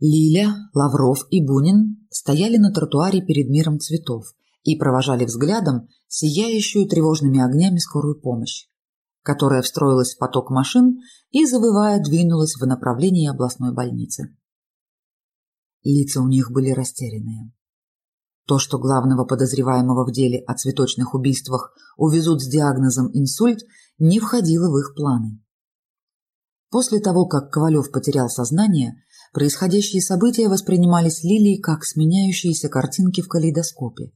Лиля, Лавров и Бунин стояли на тротуаре перед миром цветов и провожали взглядом сияющую тревожными огнями скорую помощь, которая встроилась в поток машин и, завывая, двинулась в направлении областной больницы. Лица у них были растерянные. То, что главного подозреваемого в деле о цветочных убийствах увезут с диагнозом инсульт, не входило в их планы. После того, как Ковалев потерял сознание, происходящие события воспринимались Лилией как сменяющиеся картинки в калейдоскопе.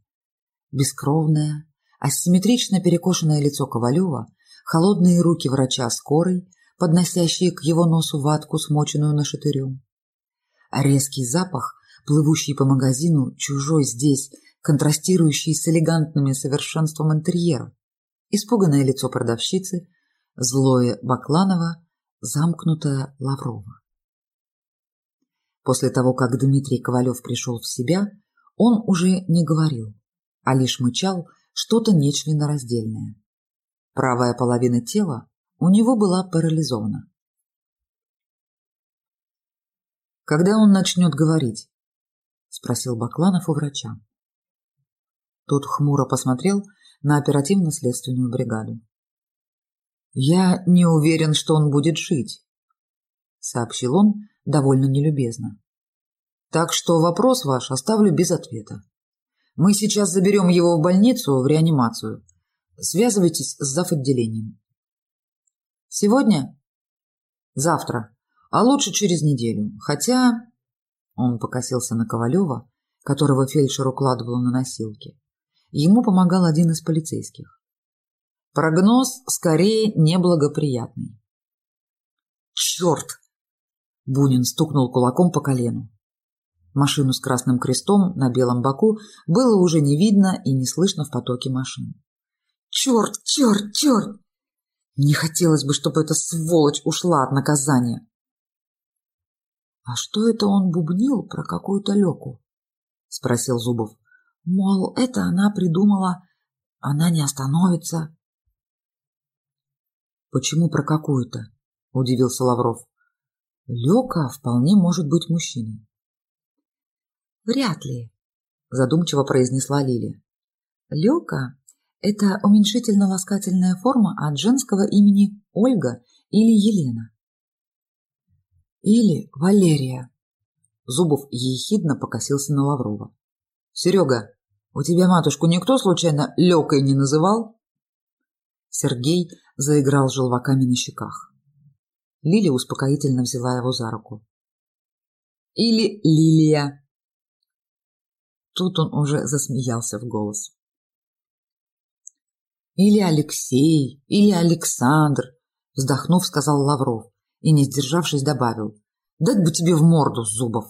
Бескровное, асимметрично перекошенное лицо Ковалева, холодные руки врача скорой, подносящие к его носу ватку, смоченную нашатырем. А резкий запах, плывущий по магазину, чужой здесь, контрастирующий с элегантным совершенством интерьера. Испуганное лицо продавщицы, злое Бакланова, замкнутое Лаврова. После того, как Дмитрий Ковалев пришел в себя, он уже не говорил, а лишь мычал что-то нечленораздельное. Правая половина тела у него была парализована. «Когда он начнет говорить?» – спросил Бакланов у врача. Тот хмуро посмотрел на оперативно-следственную бригаду. «Я не уверен, что он будет жить», – сообщил он довольно нелюбезно. «Так что вопрос ваш оставлю без ответа. Мы сейчас заберем его в больницу, в реанимацию. Связывайтесь с зав. отделением». «Сегодня?» «Завтра. А лучше через неделю. Хотя...» Он покосился на Ковалева, которого фельдшер укладывал на носилки. Ему помогал один из полицейских. Прогноз скорее неблагоприятный. «Черт!» – Бунин стукнул кулаком по колену. Машину с красным крестом на белом боку было уже не видно и не слышно в потоке машин. «Черт, черт, черт! Не хотелось бы, чтобы эта сволочь ушла от наказания!» «А что это он бубнил про какую-то Леку?» – спросил Зубов. «Мол, это она придумала, она не остановится». «Почему про какую-то?» – удивился Лавров. «Лёка вполне может быть мужчиной». «Вряд ли», – задумчиво произнесла Лилия. «Лёка – это уменьшительно-ласкательная форма от женского имени Ольга или Елена». «Или Валерия», – Зубов ехидно покосился на Лаврова. «Серега, у тебя матушку никто случайно Лёкой не называл?» Сергей заиграл желваками на щеках. Лилия успокоительно взяла его за руку. «Или Лилия!» Тут он уже засмеялся в голос. «Или Алексей, или Александр!» Вздохнув, сказал Лавров и, не сдержавшись, добавил. «Дать бы тебе в морду, Зубов!»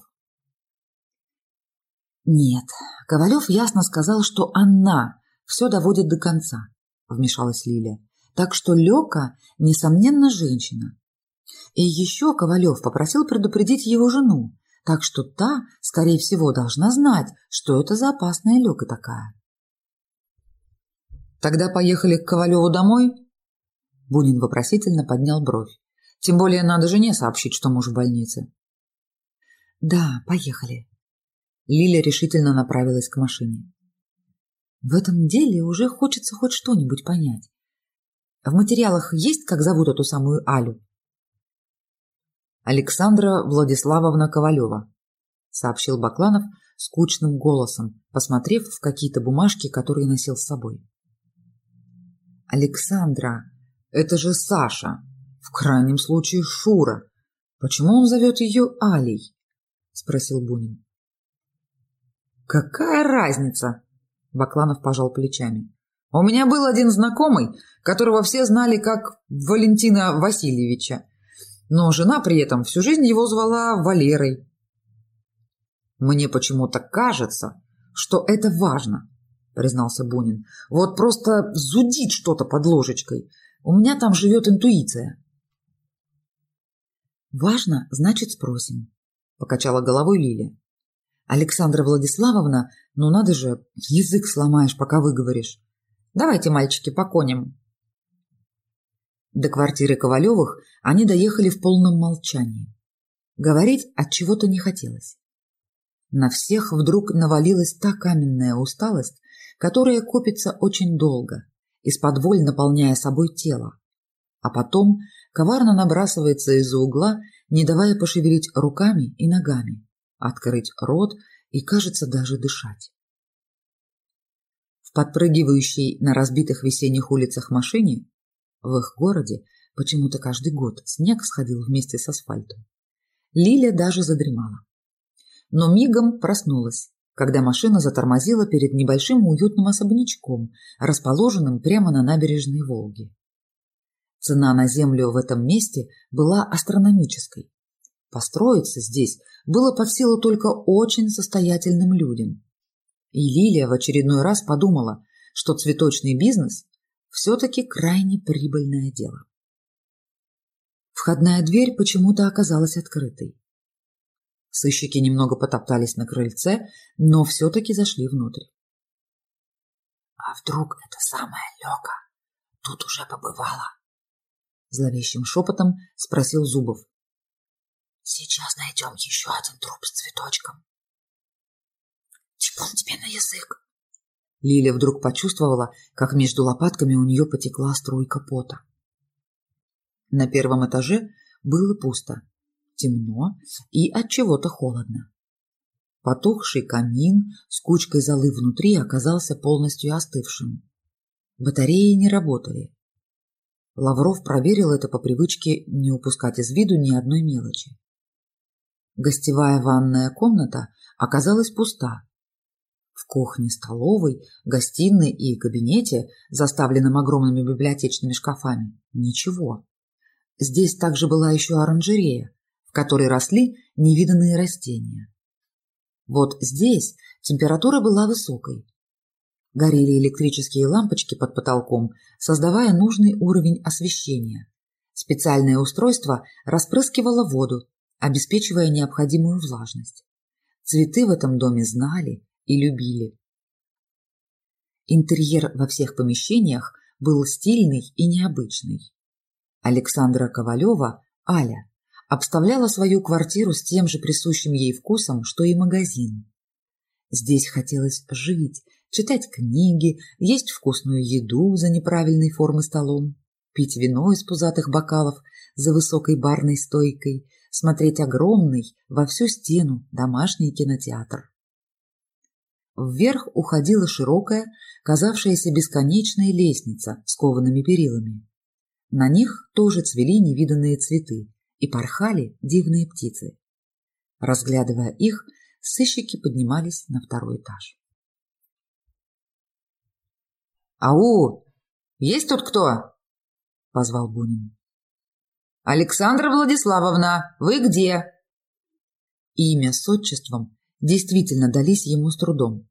«Нет, Ковалев ясно сказал, что она все доводит до конца вмешалась Лиля. Так что Лёка, несомненно, женщина. И еще Ковалев попросил предупредить его жену, так что та, скорее всего, должна знать, что это за опасная Лёка такая. «Тогда поехали к Ковалеву домой?» Бунин вопросительно поднял бровь. «Тем более надо жене сообщить, что муж в больнице». «Да, поехали». Лиля решительно направилась к машине. В этом деле уже хочется хоть что-нибудь понять. В материалах есть, как зовут эту самую Алю? Александра Владиславовна Ковалева, сообщил Бакланов скучным голосом, посмотрев в какие-то бумажки, которые носил с собой. Александра, это же Саша, в крайнем случае Шура. Почему он зовет ее Алей? спросил Бунин. Какая разница? Бакланов пожал плечами. У меня был один знакомый, которого все знали как Валентина Васильевича, но жена при этом всю жизнь его звала Валерой. Мне почему-то кажется, что это важно, признался Бунин. Вот просто зудит что-то под ложечкой. У меня там живет интуиция. Важно, значит, спросим, покачала головой Лиля. Александра Владиславовна, ну надо же, язык сломаешь, пока выговоришь. Давайте, мальчики, по коням. До квартиры Ковалевых они доехали в полном молчании. Говорить от чего-то не хотелось. На всех вдруг навалилась та каменная усталость, которая копится очень долго, из-под воль наполняя собой тело, а потом коварно набрасывается из-за угла, не давая пошевелить руками и ногами, открыть рот и, кажется, даже дышать. В подпрыгивающей на разбитых весенних улицах машине в их городе почему-то каждый год снег сходил вместе с асфальтом. Лиля даже задремала. Но мигом проснулась, когда машина затормозила перед небольшим уютным особнячком, расположенным прямо на набережной Волги. Цена на землю в этом месте была астрономической. Построиться здесь было под силу только очень состоятельным людям. И Лилия в очередной раз подумала, что цветочный бизнес все-таки крайне прибыльное дело. Входная дверь почему-то оказалась открытой. Сыщики немного потоптались на крыльце, но все-таки зашли внутрь. — А вдруг это самая Лёка тут уже побывала? — зловещим шепотом спросил Зубов. — Сейчас найдем еще один труп с цветочком. — Типун тебе на язык! Лиля вдруг почувствовала, как между лопатками у нее потекла струйка пота. На первом этаже было пусто темно и от чего-то холодно. Потухший камин с кучкой золы внутри оказался полностью остывшим. Батареи не работали. Лавров проверил это по привычке не упускать из виду ни одной мелочи. Гостевая ванная комната оказалась пуста. В кухне, столовой, гостиной и кабинете, заставленном огромными библиотечными шкафами, ничего. Здесь также была еще оранжерея, в которой росли невиданные растения. Вот здесь температура была высокой. Горели электрические лампочки под потолком, создавая нужный уровень освещения. Специальное устройство распрыскивало воду, обеспечивая необходимую влажность. Цветы в этом доме знали и любили. Интерьер во всех помещениях был стильный и необычный. Александра Ковалева, Аля, обставляла свою квартиру с тем же присущим ей вкусом, что и магазин. Здесь хотелось жить, читать книги, есть вкусную еду за неправильной формы столом, пить вино из пузатых бокалов за высокой барной стойкой, смотреть огромный во всю стену домашний кинотеатр. Вверх уходила широкая, казавшаяся бесконечная лестница с коваными перилами. На них тоже цвели невиданные цветы, и порхали дивные птицы. Разглядывая их, сыщики поднимались на второй этаж. «Ау! Есть тут кто?» – позвал Бунин. «Александра Владиславовна, вы где?» Имя с отчеством действительно дались ему с трудом.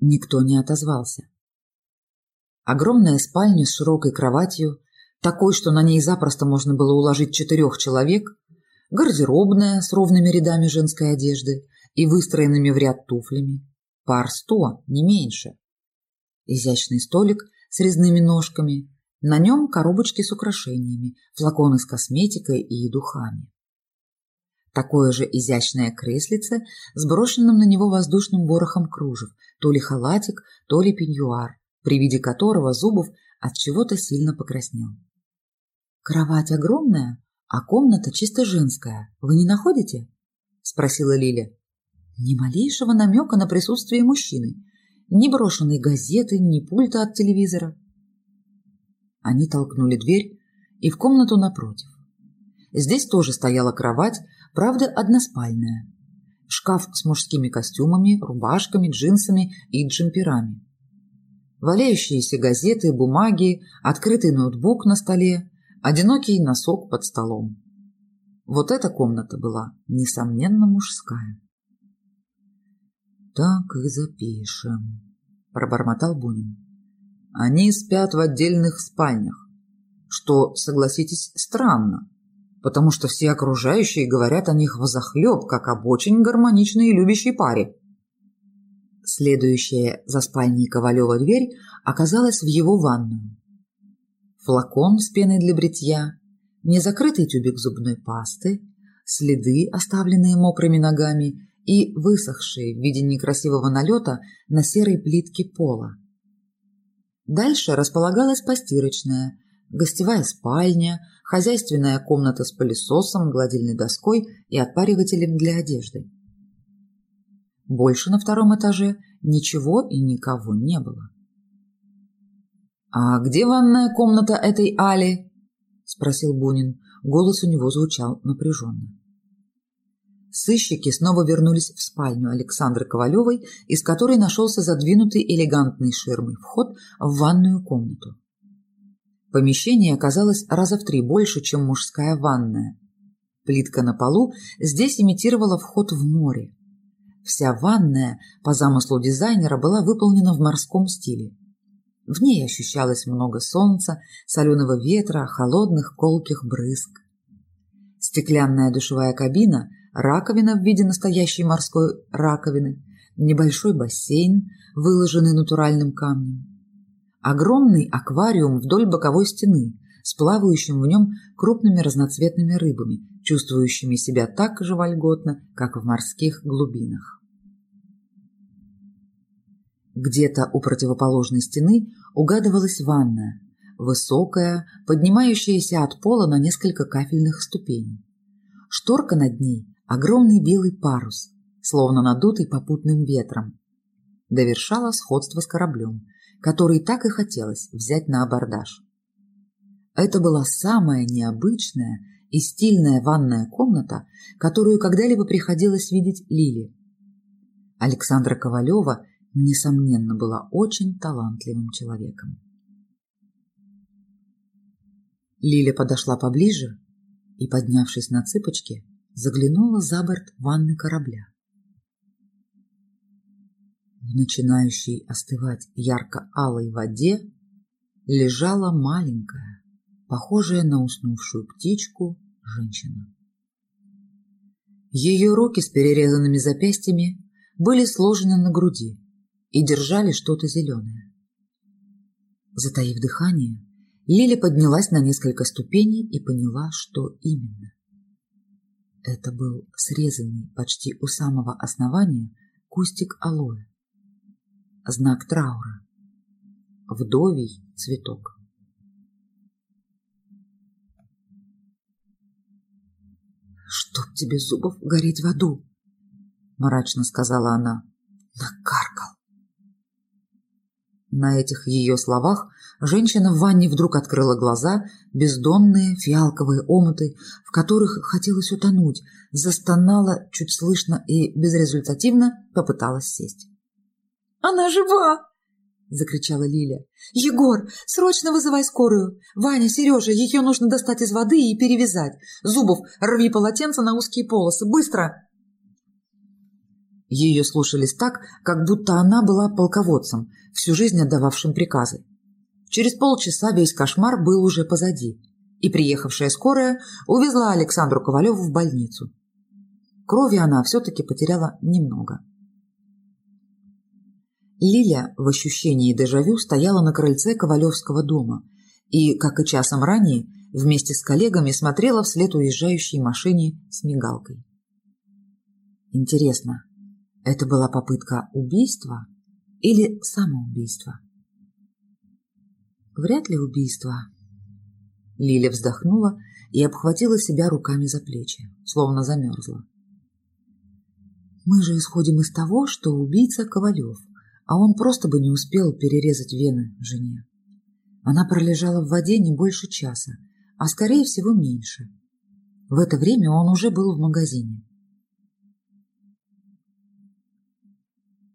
Никто не отозвался. Огромная спальня с широкой кроватью, такой, что на ней запросто можно было уложить четырех человек, гардеробная с ровными рядами женской одежды и выстроенными в ряд туфлями, пар сто, не меньше. Изящный столик с резными ножками, на нем коробочки с украшениями, флаконы с косметикой и духами. Такое же изящное креслице с брошенным на него воздушным ворохом кружев, то ли халатик, то ли пеньюар, при виде которого Зубов от чего-то сильно покраснел. Кровать огромная, а комната чисто женская. Вы не находите? Спросила Лиля. Ни малейшего намека на присутствие мужчины. Ни брошенной газеты, ни пульта от телевизора. Они толкнули дверь и в комнату напротив. Здесь тоже стояла кровать, правда, односпальная. Шкаф с мужскими костюмами, рубашками, джинсами и джемперами. Валяющиеся газеты, бумаги, открытый ноутбук на столе, одинокий носок под столом. Вот эта комната была, несомненно, мужская. «Так и запишем», — пробормотал Бунин. «Они спят в отдельных спальнях, что, согласитесь, странно, потому что все окружающие говорят о них взахлеб, как об очень гармоничной и любящей паре». Следующая за спальней Ковалева дверь оказалась в его ванную флакон с пеной для бритья, незакрытый тюбик зубной пасты, следы, оставленные мокрыми ногами, и высохшие в виде некрасивого налета на серой плитке пола. Дальше располагалась постирочная, гостевая спальня, хозяйственная комната с пылесосом, гладильной доской и отпаривателем для одежды. Больше на втором этаже ничего и никого не было. «А где ванная комната этой Али?» – спросил Бунин. Голос у него звучал напряженно. Сыщики снова вернулись в спальню Александры Ковалевой, из которой нашелся задвинутый элегантной ширмой вход в ванную комнату. Помещение оказалось раза в три больше, чем мужская ванная. Плитка на полу здесь имитировала вход в море. Вся ванная, по замыслу дизайнера, была выполнена в морском стиле. В ней ощущалось много солнца, соленого ветра, холодных колких брызг. Стеклянная душевая кабина, раковина в виде настоящей морской раковины, небольшой бассейн, выложенный натуральным камнем. Огромный аквариум вдоль боковой стены с плавающим в нем крупными разноцветными рыбами, чувствующими себя так же вольготно, как в морских глубинах. Где-то у противоположной стены угадывалась ванная, высокая, поднимающаяся от пола на несколько кафельных ступеней. Шторка над ней – огромный белый парус, словно надутый попутным ветром. Довершала сходство с кораблем, который так и хотелось взять на абордаж. Это была самая необычная и стильная ванная комната, которую когда-либо приходилось видеть Лиле. Александра Ковалева несомненно, была очень талантливым человеком. Лиля подошла поближе и, поднявшись на цыпочки, заглянула за борт ванны корабля. В начинающей остывать ярко-алой воде лежала маленькая, похожая на уснувшую птичку, женщина. Ее руки с перерезанными запястьями были сложены на груди, и держали что-то зеленое. Затаив дыхание, Лиля поднялась на несколько ступеней и поняла, что именно. Это был срезанный почти у самого основания кустик алоэ. Знак траура. Вдовий цветок. «Чтоб тебе, Зубов, гореть в аду!» — мрачно сказала она. «Накаркал!» На этих ее словах женщина в ванне вдруг открыла глаза, бездонные фиалковые омуты, в которых хотелось утонуть, застонала чуть слышно и безрезультативно попыталась сесть. «Она жива!» — закричала Лиля. «Егор, срочно вызывай скорую! Ваня, Сережа, ее нужно достать из воды и перевязать! Зубов, рви полотенце на узкие полосы! Быстро!» Ее слушались так, как будто она была полководцем, всю жизнь отдававшим приказы. Через полчаса весь кошмар был уже позади, и приехавшая скорая увезла Александру Ковалеву в больницу. Крови она все-таки потеряла немного. Лиля в ощущении дежавю стояла на крыльце Ковалевского дома и, как и часом ранее, вместе с коллегами смотрела вслед уезжающей машине с мигалкой. Интересно, это была попытка убийства или самоубийства? Вряд ли убийство. Лиля вздохнула и обхватила себя руками за плечи, словно замерзла. Мы же исходим из того, что убийца Ковалев, а он просто бы не успел перерезать вены жене. Она пролежала в воде не больше часа, а скорее всего меньше. В это время он уже был в магазине.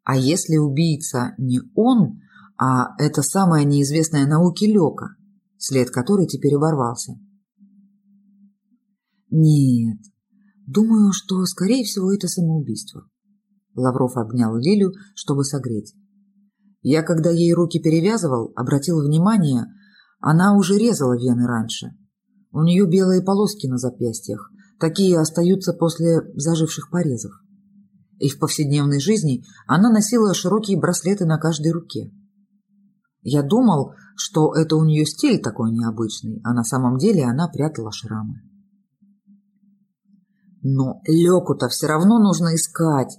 А если убийца не он, а это самая неизвестная науке Лёка, след которой теперь оборвался? Нет, думаю, что, скорее всего, это самоубийство. Лавров обнял Лилю, чтобы согреть. Я, когда ей руки перевязывал, обратил внимание, она уже резала вены раньше. У нее белые полоски на запястьях, такие остаются после заживших порезов и в повседневной жизни она носила широкие браслеты на каждой руке. Я думал, что это у нее стиль такой необычный, а на самом деле она прятала шрамы. Но Леку-то все равно нужно искать.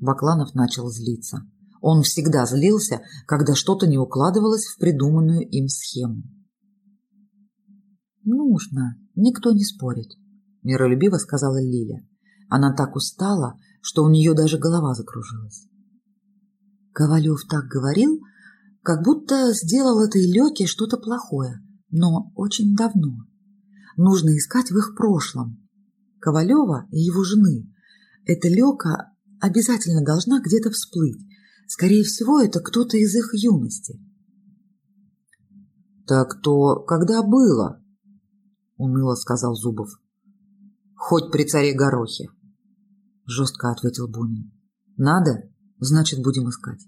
Бакланов начал злиться. Он всегда злился, когда что-то не укладывалось в придуманную им схему. «Нужно, никто не спорит», – миролюбиво сказала Лиля. Она так устала, что у нее даже голова закружилась. Ковалев так говорил, как будто сделал этой Леке что-то плохое, но очень давно. Нужно искать в их прошлом. Ковалева и его жены. Эта Лека обязательно должна где-то всплыть. Скорее всего, это кто-то из их юности. «Так то когда было?» — уныло сказал Зубов. «Хоть при царе Горохе», — жестко ответил Бунин. «Надо, значит, будем искать».